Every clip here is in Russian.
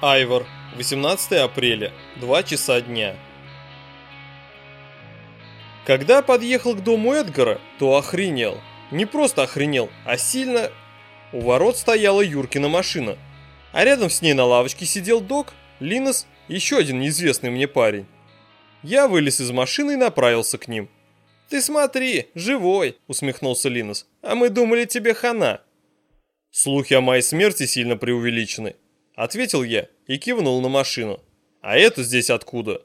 Айвор, 18 апреля, 2 часа дня. Когда подъехал к дому Эдгара, то охренел. Не просто охренел, а сильно... У ворот стояла Юркина машина, а рядом с ней на лавочке сидел Док, Линос еще один неизвестный мне парень. Я вылез из машины и направился к ним. «Ты смотри, живой!» — усмехнулся Линос. «А мы думали, тебе хана!» Слухи о моей смерти сильно преувеличены. Ответил я и кивнул на машину. А это здесь откуда?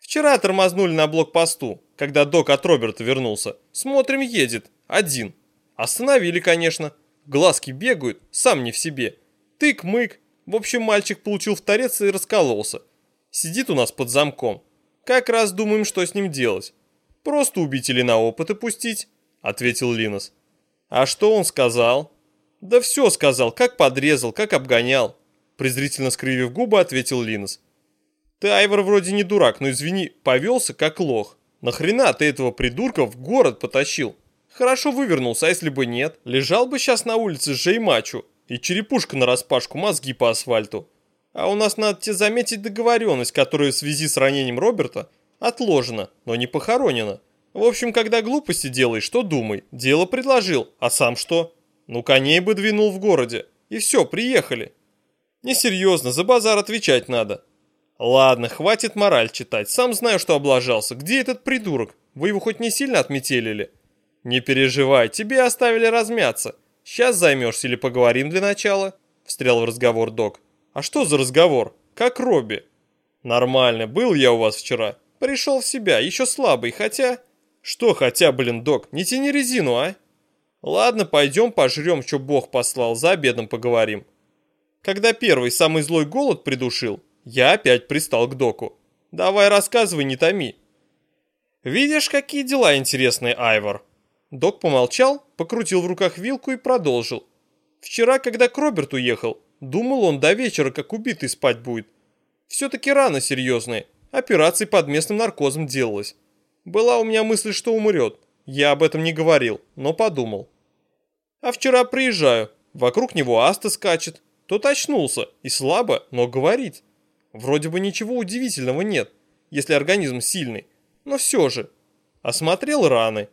Вчера тормознули на блокпосту, когда док от Роберта вернулся. Смотрим, едет. Один. Остановили, конечно. Глазки бегают, сам не в себе. Тык-мык. В общем, мальчик получил в торец и раскололся. Сидит у нас под замком. Как раз думаем, что с ним делать. Просто убить или на опыт и пустить, ответил Линос. А что он сказал? Да все сказал, как подрезал, как обгонял презрительно скривив губы, ответил Линос. Ты, Айвор, вроде не дурак, но извини, повелся как лох. Нахрена ты этого придурка в город потащил? Хорошо вывернулся, а если бы нет? Лежал бы сейчас на улице с Жеймачу и черепушка нараспашку, мозги по асфальту. А у нас, надо тебе заметить, договоренность, которая в связи с ранением Роберта отложена, но не похоронена. В общем, когда глупости делаешь, что думай. Дело предложил, а сам что? Ну, коней бы двинул в городе. И все, приехали. Несерьезно, за базар отвечать надо. Ладно, хватит мораль читать, сам знаю, что облажался. Где этот придурок? Вы его хоть не сильно отметелили? Не переживай, тебе оставили размяться. Сейчас займешься или поговорим для начала? Встрял в разговор док. А что за разговор? Как Робби? Нормально, был я у вас вчера. Пришел в себя, еще слабый, хотя... Что хотя, блин, док, не тяни резину, а? Ладно, пойдем пожрем, что бог послал, за обедом поговорим. Когда первый самый злой голод придушил, я опять пристал к доку. Давай рассказывай, не томи. Видишь, какие дела интересные, Айвор. Док помолчал, покрутил в руках вилку и продолжил. Вчера, когда к Роберту ехал, думал он до вечера, как убитый спать будет. Все-таки рано серьезные. Операции под местным наркозом делалось. Была у меня мысль, что умрет. Я об этом не говорил, но подумал. А вчера приезжаю, вокруг него Аста скачет, тот очнулся и слабо, но говорит. Вроде бы ничего удивительного нет, если организм сильный, но все же. Осмотрел раны.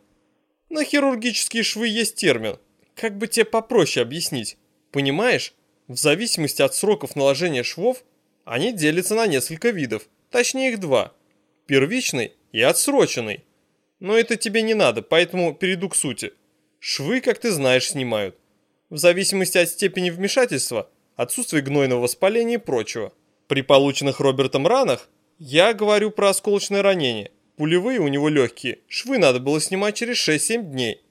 На хирургические швы есть термин. Как бы тебе попроще объяснить? Понимаешь, в зависимости от сроков наложения швов, они делятся на несколько видов, точнее их два. Первичный и отсроченный. Но это тебе не надо, поэтому перейду к сути. Швы, как ты знаешь, снимают. В зависимости от степени вмешательства – отсутствие гнойного воспаления и прочего. При полученных Робертом ранах я говорю про осколочное ранение. Пулевые у него легкие, швы надо было снимать через 6-7 дней.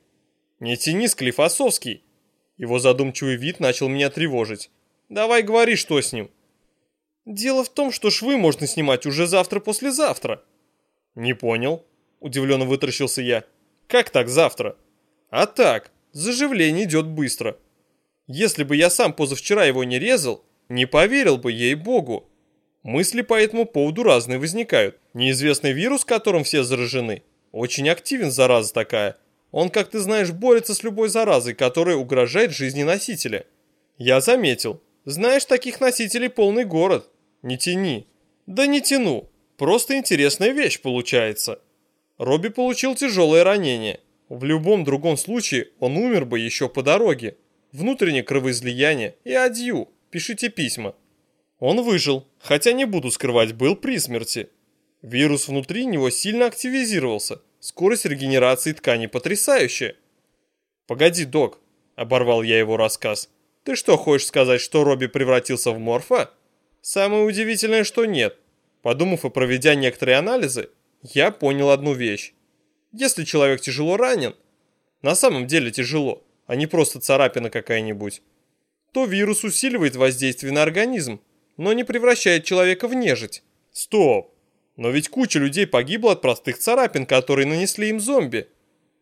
Не тяни, Склифосовский. Его задумчивый вид начал меня тревожить. Давай говори, что с ним. Дело в том, что швы можно снимать уже завтра-послезавтра. Не понял, удивленно вытаращился я. Как так завтра? А так, заживление идет быстро. Если бы я сам позавчера его не резал, не поверил бы ей-богу. Мысли по этому поводу разные возникают. Неизвестный вирус, которым все заражены, очень активен, зараза такая. Он, как ты знаешь, борется с любой заразой, которая угрожает жизни носителя. Я заметил. Знаешь, таких носителей полный город. Не тяни. Да не тяну. Просто интересная вещь получается. Робби получил тяжелое ранение. В любом другом случае он умер бы еще по дороге внутреннее кровоизлияние и адью, пишите письма. Он выжил, хотя не буду скрывать, был при смерти. Вирус внутри него сильно активизировался, скорость регенерации тканей потрясающая. «Погоди, док», — оборвал я его рассказ, — «ты что, хочешь сказать, что Робби превратился в морфа?» «Самое удивительное, что нет. Подумав и проведя некоторые анализы, я понял одну вещь. Если человек тяжело ранен, на самом деле тяжело, а не просто царапина какая-нибудь, то вирус усиливает воздействие на организм, но не превращает человека в нежить. Стоп! Но ведь куча людей погибла от простых царапин, которые нанесли им зомби.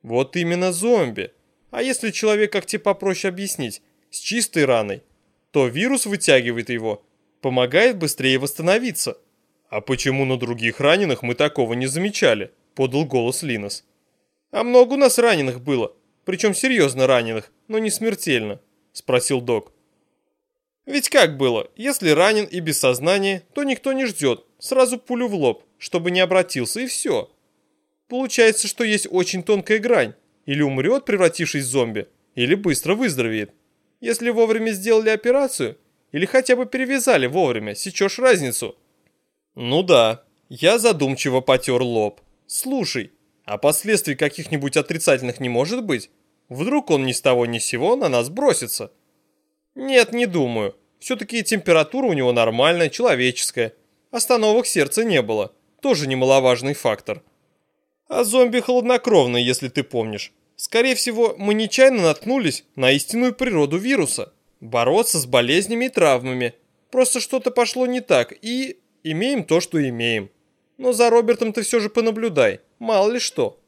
Вот именно зомби. А если человек, как тебе попроще объяснить, с чистой раной, то вирус вытягивает его, помогает быстрее восстановиться. А почему на других раненых мы такого не замечали? Подал голос Линос. А много у нас раненых было, причем серьезно раненых, но не смертельно?» – спросил док. Ведь как было, если ранен и без сознания, то никто не ждет, сразу пулю в лоб, чтобы не обратился и все. Получается, что есть очень тонкая грань, или умрет, превратившись в зомби, или быстро выздоровеет. Если вовремя сделали операцию, или хотя бы перевязали вовремя, сечешь разницу. Ну да, я задумчиво потер лоб. Слушай, а последствий каких-нибудь отрицательных не может быть? Вдруг он ни с того ни с сего на нас бросится? Нет, не думаю. Все-таки температура у него нормальная, человеческая. Остановок сердца не было. Тоже немаловажный фактор. А зомби хладнокровный, если ты помнишь. Скорее всего, мы нечаянно наткнулись на истинную природу вируса. Бороться с болезнями и травмами. Просто что-то пошло не так, и имеем то, что имеем. Но за Робертом ты все же понаблюдай, мало ли что.